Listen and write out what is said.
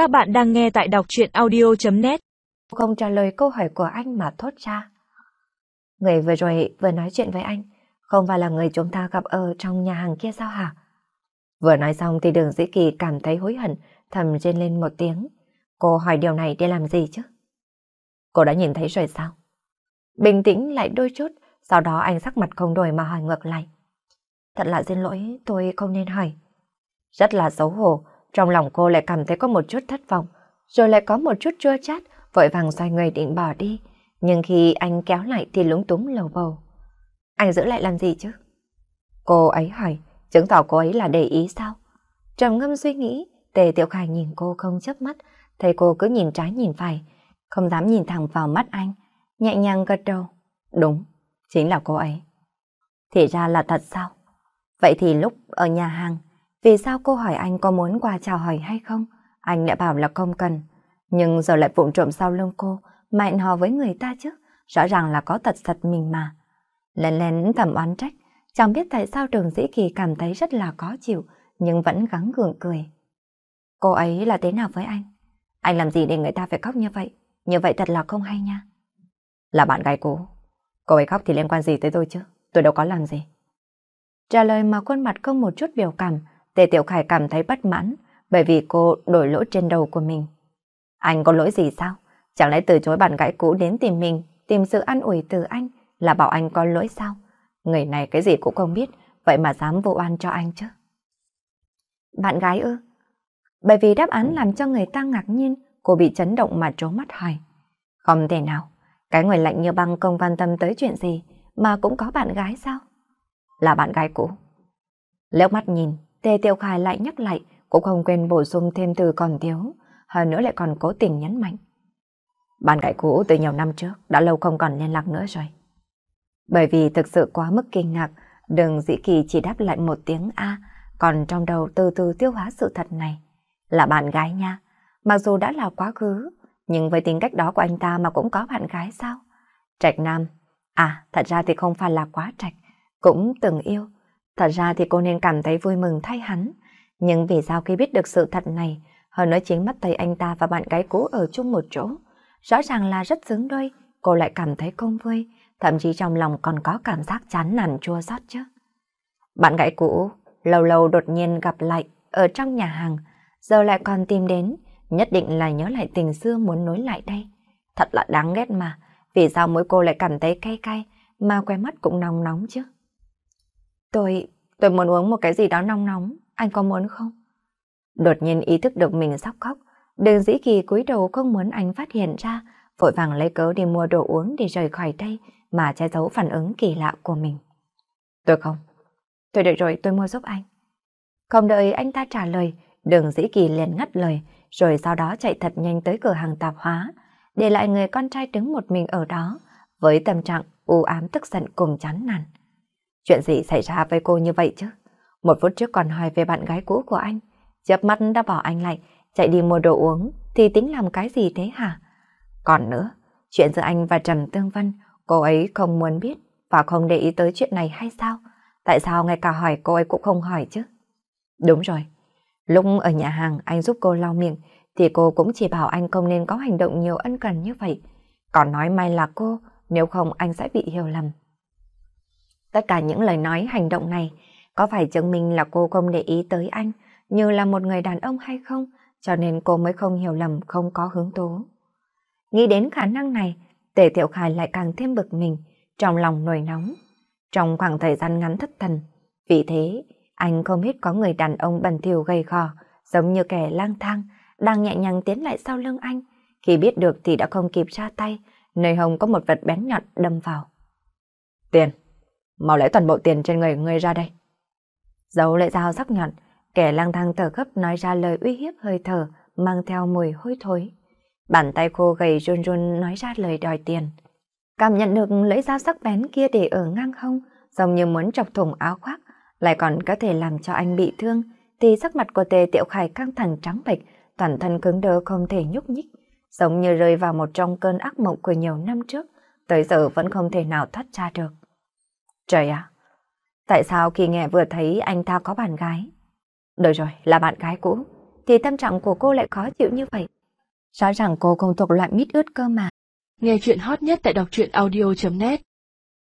Các bạn đang nghe tại đọc truyện audio.net Không trả lời câu hỏi của anh mà thốt ra. Người vừa rồi vừa nói chuyện với anh, không phải là người chúng ta gặp ở trong nhà hàng kia sao hả? Vừa nói xong thì đường dĩ kỳ cảm thấy hối hận, thầm rên lên một tiếng. Cô hỏi điều này để làm gì chứ? Cô đã nhìn thấy rồi sao? Bình tĩnh lại đôi chút, sau đó anh sắc mặt không đổi mà hỏi ngược lại. Thật là xin lỗi, tôi không nên hỏi. Rất là xấu hổ, trong lòng cô lại cảm thấy có một chút thất vọng, rồi lại có một chút chua chát, vội vàng xoay người định bỏ đi. Nhưng khi anh kéo lại thì lúng túng lầu bầu. Anh giữ lại làm gì chứ? Cô ấy hỏi, chứng tỏ cô ấy là để ý sao? Trầm ngâm suy nghĩ, Tề Tiểu Khải nhìn cô không chớp mắt, thấy cô cứ nhìn trái nhìn phải, không dám nhìn thẳng vào mắt anh, nhẹ nhàng gật đầu. Đúng, chính là cô ấy. Thì ra là thật sao? Vậy thì lúc ở nhà hàng, vì sao cô hỏi anh có muốn qua chào hỏi hay không? Anh đã bảo là không cần. Nhưng giờ lại vụng trộm sau lưng cô, mạnh hò với người ta chứ. Rõ ràng là có tật thật mình mà. Lên lên thầm oán trách, chẳng biết tại sao trường dĩ kỳ cảm thấy rất là khó chịu, nhưng vẫn gắng gượng cười. Cô ấy là thế nào với anh? Anh làm gì để người ta phải khóc như vậy? Như vậy thật là không hay nha. Là bạn gái cũ. Cô ấy khóc thì liên quan gì tới tôi chứ? Tôi đâu có làm gì. Trả lời mà khuôn mặt không một chút biểu cảm, Tề Tiểu Khải cảm thấy bất mãn bởi vì cô đổi lỗi trên đầu của mình. Anh có lỗi gì sao? Chẳng lẽ từ chối bạn gái cũ đến tìm mình, tìm sự an ủi từ anh là bảo anh có lỗi sao? Người này cái gì cũng không biết, vậy mà dám vô oan cho anh chứ. Bạn gái ư? Bởi vì đáp án làm cho người ta ngạc nhiên, cô bị chấn động mà trố mắt hỏi. Không thể nào, cái người lạnh như băng không quan tâm tới chuyện gì mà cũng có bạn gái sao? Là bạn gái cũ. Léo mắt nhìn, Tề Tiểu Khải lại nhắc lại, cũng không quên bổ sung thêm từ còn thiếu, hơn nữa lại còn cố tình nhấn mạnh. Bạn gái cũ từ nhiều năm trước, đã lâu không còn liên lạc nữa rồi. Bởi vì thực sự quá mức kinh ngạc, đường dĩ kỳ chỉ đáp lại một tiếng A, còn trong đầu từ từ tiêu hóa sự thật này. Là bạn gái nha, mặc dù đã là quá khứ, nhưng với tính cách đó của anh ta mà cũng có bạn gái sao? Trạch Nam, à thật ra thì không phải là quá trạch, cũng từng yêu, Thật ra thì cô nên cảm thấy vui mừng thay hắn. Nhưng vì sao khi biết được sự thật này, hơn nữa chính mắt thấy anh ta và bạn gái cũ ở chung một chỗ, rõ ràng là rất xứng đôi, cô lại cảm thấy không vui, thậm chí trong lòng còn có cảm giác chán nản chua xót chứ. Bạn gái cũ lâu lâu đột nhiên gặp lại ở trong nhà hàng, giờ lại còn tìm đến, nhất định là nhớ lại tình xưa muốn nối lại đây. Thật là đáng ghét mà, vì sao mỗi cô lại cảm thấy cay cay, mà que mắt cũng nóng nóng chứ. Tôi, tôi muốn uống một cái gì đó nóng nóng, anh có muốn không? Đột nhiên ý thức được mình sắp khóc, đường dĩ kỳ cúi đầu không muốn anh phát hiện ra, vội vàng lấy cớ đi mua đồ uống để rời khỏi đây mà che giấu phản ứng kỳ lạ của mình. Tôi không. Tôi đợi rồi, tôi mua giúp anh. Không đợi anh ta trả lời, đường dĩ kỳ liền ngắt lời, rồi sau đó chạy thật nhanh tới cửa hàng tạp hóa, để lại người con trai đứng một mình ở đó, với tâm trạng u ám tức giận cùng chán nản. Chuyện gì xảy ra với cô như vậy chứ? Một phút trước còn hỏi về bạn gái cũ của anh. Chớp mắt đã bỏ anh lại, chạy đi mua đồ uống, thì tính làm cái gì thế hả? Còn nữa, chuyện giữa anh và Trần Tương Vân, cô ấy không muốn biết và không để ý tới chuyện này hay sao? Tại sao ngay cả hỏi cô ấy cũng không hỏi chứ? Đúng rồi, lúc ở nhà hàng anh giúp cô lau miệng thì cô cũng chỉ bảo anh không nên có hành động nhiều ân cần như vậy. Còn nói may là cô, nếu không anh sẽ bị hiểu lầm. Tất cả những lời nói hành động này có phải chứng minh là cô không để ý tới anh như là một người đàn ông hay không, cho nên cô mới không hiểu lầm không có hướng tố. Nghĩ đến khả năng này, Tề Tiểu Khải lại càng thêm bực mình, trong lòng nổi nóng. Trong khoảng thời gian ngắn thất thần, vì thế anh không biết có người đàn ông bẩn thỉu gầy gò, giống như kẻ lang thang, đang nhẹ nhàng tiến lại sau lưng anh. Khi biết được thì đã không kịp ra tay, nơi hồng có một vật bén nhọn đâm vào. Tiền! Mau lấy toàn bộ tiền trên người ngươi ra đây. Giấu lại dao sắc nhọn, kẻ lang thang thở gấp nói ra lời uy hiếp hơi thở, mang theo mùi hôi thối. Bàn tay khô gầy run run nói ra lời đòi tiền. Cảm nhận được lưỡi dao sắc bén kia để ở ngang hông, giống như muốn chọc thủng áo khoác, lại còn có thể làm cho anh bị thương, thì sắc mặt của tề Tiệu khải căng thẳng trắng bệch, toàn thân cứng đơ không thể nhúc nhích, giống như rơi vào một trong cơn ác mộng của nhiều năm trước, tới giờ vẫn không thể nào thoát ra được. Trời ạ! Tại sao khi nghe vừa thấy anh ta có bạn gái? Đời rồi, là bạn gái cũ. thì tâm trạng của cô lại khó chịu như vậy. Rõ ràng cô không thuộc loại mít ướt cơ mà. Nghe chuyện hot nhất tại đọc truyện audio.net